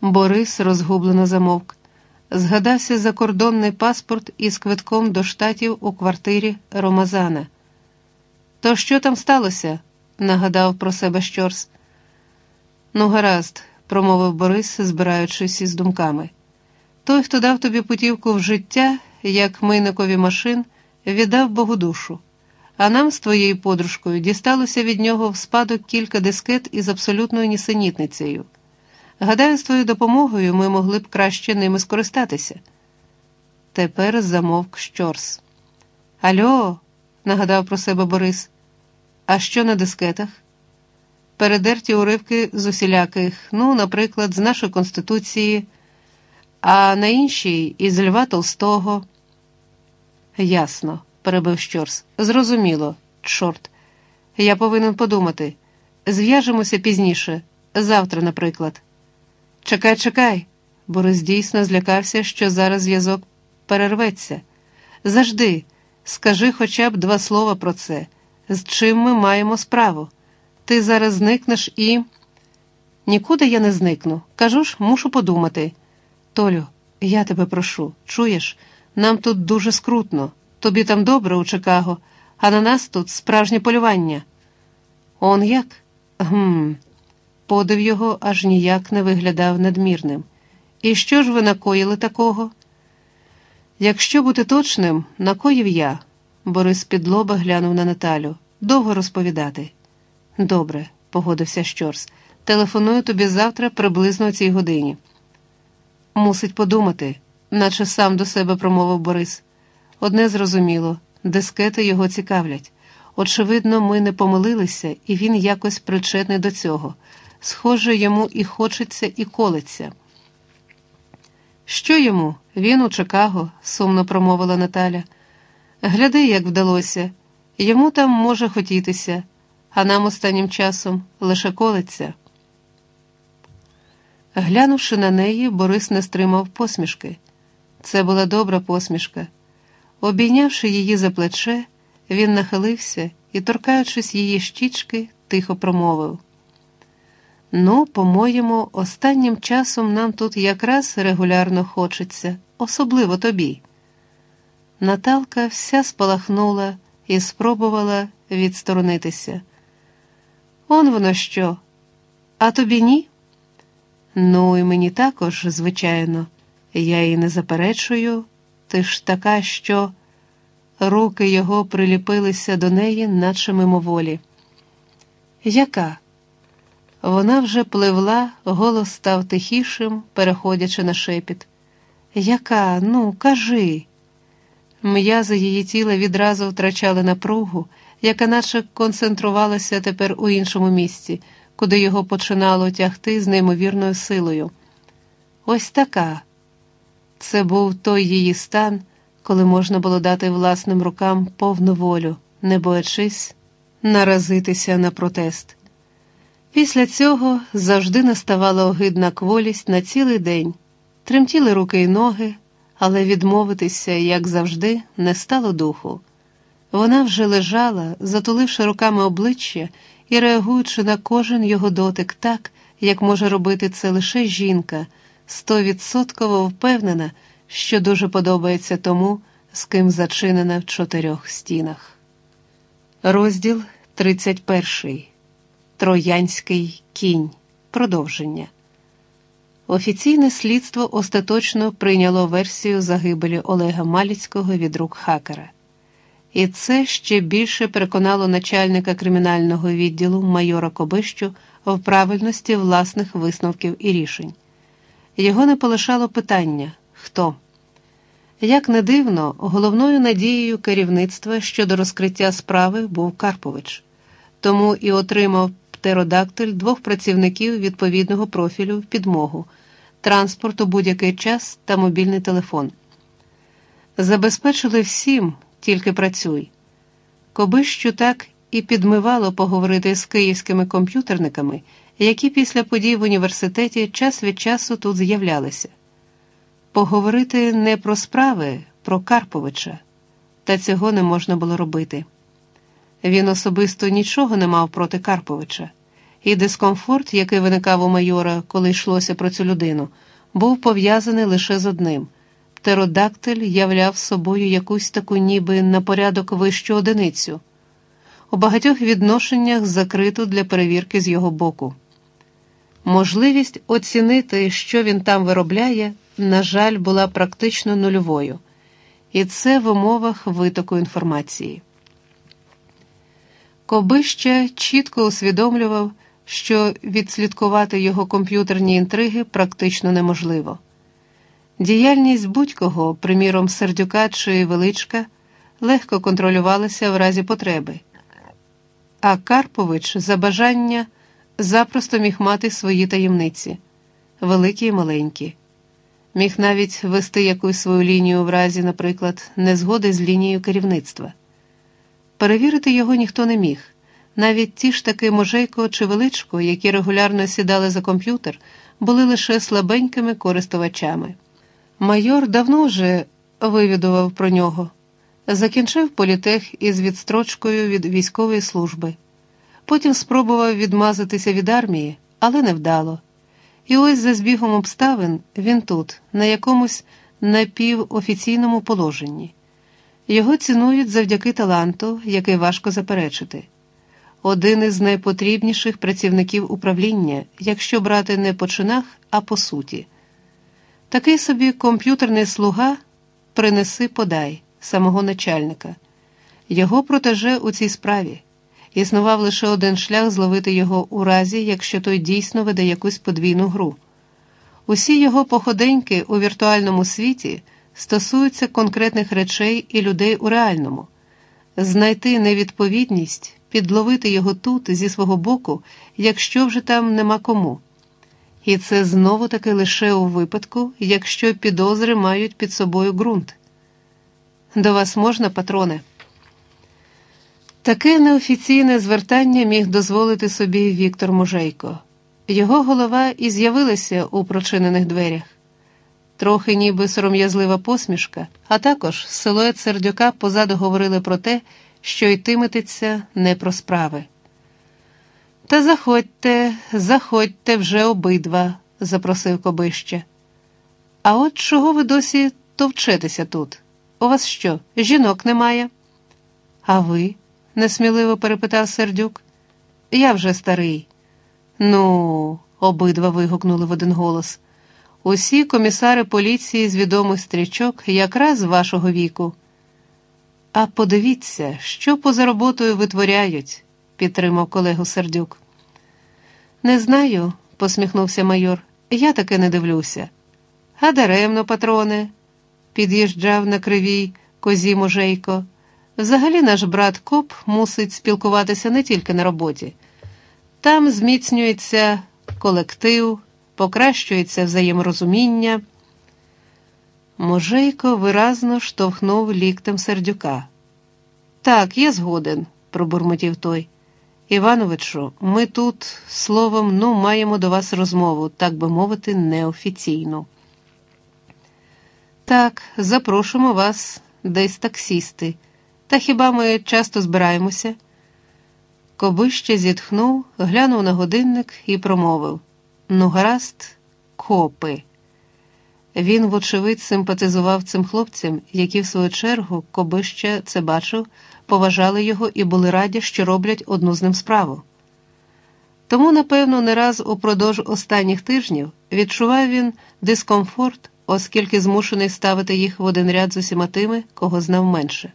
Борис розгублено замовк. Згадався закордонний паспорт із квитком до штатів у квартирі Ромазана. То що там сталося? нагадав про себе щорс. Ну, гаразд, промовив Борис, збираючись із думками. Той, хто дав тобі путівку в життя, як мийникові машин, віддав Богу душу, а нам з твоєю подружкою дісталося від нього в спадок кілька дискет із абсолютною нісенітницею. Гадаю, з твоєю допомогою ми могли б краще ними скористатися. Тепер замовк щорс. Альо, нагадав про себе Борис. А що на дискетах? Передерті уривки з усіляких, ну, наприклад, з нашої Конституції, а на іншій із Льва Толстого. Ясно, перебив щорс. Зрозуміло, чорт. Я повинен подумати. Зв'яжемося пізніше, завтра, наприклад. Чекай, чекай. Борис дійсно злякався, що зараз зв'язок перерветься. Завжди, скажи хоча б два слова про це, з чим ми маємо справу. Ти зараз зникнеш і. Нікуди я не зникну. Кажу ж, мушу подумати. Толю, я тебе прошу, чуєш, нам тут дуже скрутно. Тобі там добре у Чикаго, а на нас тут справжнє полювання. Он як? Гм. Подив його аж ніяк не виглядав надмірним. І що ж ви накоїли такого? Якщо бути точним, накоїв я. Борис підлоба глянув на Наталю. Довго розповідати. Добре, погодився щорс. Телефоную тобі завтра приблизно о цій годині. Мусить подумати, наче сам до себе промовив Борис. Одне зрозуміло, дискети його цікавлять. Очевидно, ми не помилилися, і він якось причетний до цього. Схоже, йому і хочеться, і колеться. Що йому? Він у Чикаго, сумно промовила Наталя. Гляди, як вдалося. Йому там може хотітися, а нам останнім часом лише колеться. Глянувши на неї, Борис не стримав посмішки. Це була добра посмішка. Обійнявши її за плече, він нахилився і, торкаючись її щічки, тихо промовив. Ну, по-моєму, останнім часом нам тут якраз регулярно хочеться, особливо тобі. Наталка вся спалахнула і спробувала відсторонитися. Он воно що? А тобі ні? Ну, і мені також, звичайно, я і не заперечую, ти ж така, що руки його приліпилися до неї, наче мимоволі. Яка? Вона вже пливла, голос став тихішим, переходячи на шепіт. Яка, ну, кажи. М'язи її тіла відразу втрачали напругу, яка наче концентрувалася тепер у іншому місці, куди його починало тягти з неймовірною силою. Ось така. Це був той її стан, коли можна було дати власним рукам повну волю, не боячись наразитися на протест. Після цього завжди наставала огидна кволість на цілий день, тремтіли руки й ноги, але відмовитися, як завжди, не стало духу. Вона вже лежала, затуливши руками обличчя і реагуючи на кожен його дотик так, як може робити це лише жінка, стовідсотково впевнена, що дуже подобається тому, з ким зачинена в чотирьох стінах. Розділ 31 Троянський кінь. Продовження. Офіційне слідство остаточно прийняло версію загибелі Олега Маліцького від рук хакера. І це ще більше переконало начальника кримінального відділу майора Кобищу в правильності власних висновків і рішень. Його не полишало питання хто. Як не дивно, головною надією керівництва щодо розкриття справи був Карпович, тому і отримав птеродактиль двох працівників відповідного профілю в підмогу, транспорт у будь-який час та мобільний телефон. Забезпечили всім, тільки працюй. Кобищу так і підмивало поговорити з київськими комп'ютерниками, які після подій в університеті час від часу тут з'являлися. Поговорити не про справи, про Карповича, та цього не можна було робити. Він особисто нічого не мав проти Карповича, і дискомфорт, який виникав у майора, коли йшлося про цю людину, був пов'язаний лише з одним. Птеродактиль являв собою якусь таку ніби на порядок вищу одиницю, у багатьох відношеннях закриту для перевірки з його боку. Можливість оцінити, що він там виробляє, на жаль, була практично нульовою, і це в умовах витоку інформації. Кобища чітко усвідомлював, що відслідкувати його комп'ютерні інтриги практично неможливо. Діяльність будь-кого, приміром сердюка чи величка, легко контролювалася в разі потреби, а Карпович за бажання запросто міг мати свої таємниці, великі і маленькі. Міг навіть вести якусь свою лінію в разі, наприклад, незгоди з лінією керівництва. Перевірити його ніхто не міг. Навіть ті ж таки Можейко чи Величко, які регулярно сідали за комп'ютер, були лише слабенькими користувачами. Майор давно вже вивідував про нього, закінчив політех із відстрочкою від військової служби. Потім спробував відмазатися від армії, але невдало. І ось за збігом обставин він тут, на якомусь напівофіційному положенні. Його цінують завдяки таланту, який важко заперечити. Один із найпотрібніших працівників управління, якщо брати не по чинах, а по суті. Такий собі комп'ютерний слуга принеси подай самого начальника. Його протеже у цій справі. Існував лише один шлях зловити його у разі, якщо той дійсно веде якусь подвійну гру. Усі його походеньки у віртуальному світі стосуються конкретних речей і людей у реальному, знайти невідповідність, підловити його тут зі свого боку, якщо вже там нема кому. І це знову таки лише у випадку, якщо підозри мають під собою ґрунт. До вас можна, патроне? Таке неофіційне звертання міг дозволити собі Віктор Мужейко. Його голова і з'явилася у прочинених дверях. Трохи ніби сором'язлива посмішка, а також силует сердюка позаду говорили про те, що йтиметься не про справи. Та заходьте, заходьте вже обидва, запросив Кобище. А от чого ви досі товчетеся тут? У вас що, жінок немає? А ви? несміливо перепитав сердюк. Я вже старий. Ну, обидва вигукнули в один голос. Усі комісари поліції з відомих стрічок якраз вашого віку. А подивіться, що поза роботою витворяють, підтримав колегу сердюк. Не знаю, посміхнувся майор. Я таки не дивлюся. А даремно, патроне, під'їжджав на кривій козі Можейко. Взагалі наш брат Коп мусить спілкуватися не тільки на роботі. Там зміцнюється колектив, покращується взаєморозуміння. Можейко виразно штовхнув ліктем сердюка. Так, я згоден, пробурмотів той. Івановичу, ми тут, словом, ну, маємо до вас розмову, так би мовити, неофіційну. Так, запрошуємо вас десь таксісти. Та хіба ми часто збираємося? Кобище зітхнув, глянув на годинник і промовив Ну, гаразд, копи. Він, вочевидь, симпатизував цим хлопцям, які, в свою чергу, Кобище це бачив, поважали його і були раді, що роблять одну з ним справу. Тому, напевно, не раз упродовж останніх тижнів відчував він дискомфорт, оскільки змушений ставити їх в один ряд з усіма тими, кого знав менше.